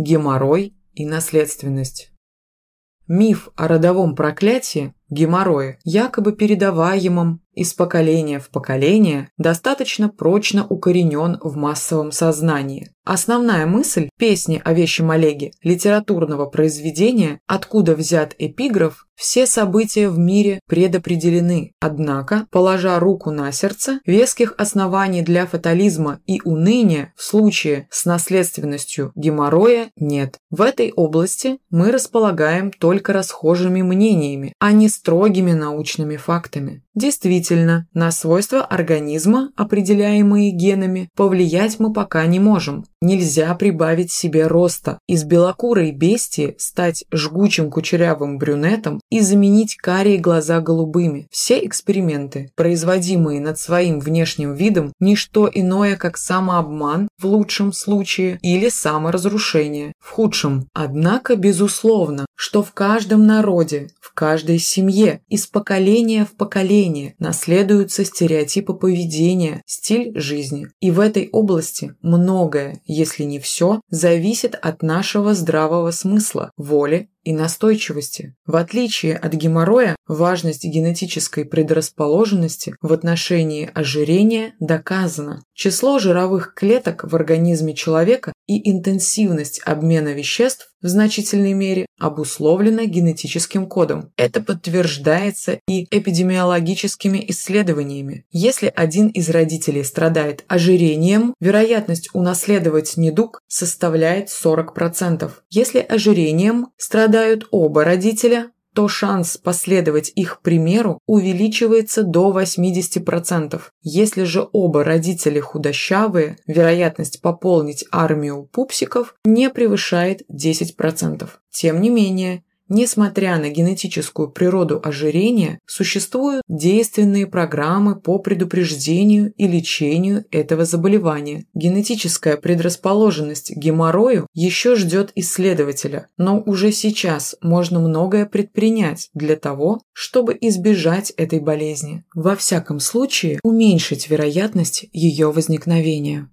геморрой и наследственность. Миф о родовом проклятии геморрое, якобы передаваемом из поколения в поколение, достаточно прочно укоренен в массовом сознании. Основная мысль песни о вещем Олеге, литературного произведения, откуда взят эпиграф, все события в мире предопределены. Однако, положа руку на сердце, веских оснований для фатализма и уныния в случае с наследственностью геморроя нет. В этой области мы располагаем только расхожими мнениями, а не строгими научными фактами. Действительно, на свойства организма, определяемые генами, повлиять мы пока не можем. Нельзя прибавить себе роста, из белокурой бестии стать жгучим кучерявым брюнетом и заменить карие глаза голубыми. Все эксперименты, производимые над своим внешним видом, не что иное, как самообман в лучшем случае или саморазрушение в худшем. Однако, безусловно, что в каждом народе, в каждой семье, из поколения в поколение наследуются стереотипы поведения, стиль жизни. И в этой области многое, если не все, зависит от нашего здравого смысла, воли и настойчивости. В отличие от геморроя, важность генетической предрасположенности в отношении ожирения доказана. Число жировых клеток в организме человека и интенсивность обмена веществ в значительной мере обусловлено генетическим кодом. Это подтверждается и эпидемиологическими исследованиями. Если один из родителей страдает ожирением, вероятность унаследовать недуг составляет 40%. Если ожирением страдают оба родителя, то шанс последовать их примеру увеличивается до 80%. Если же оба родителя худощавые, вероятность пополнить армию пупсиков не превышает 10%. Тем не менее, Несмотря на генетическую природу ожирения, существуют действенные программы по предупреждению и лечению этого заболевания. Генетическая предрасположенность к геморрою еще ждет исследователя, но уже сейчас можно многое предпринять для того, чтобы избежать этой болезни. Во всяком случае, уменьшить вероятность ее возникновения.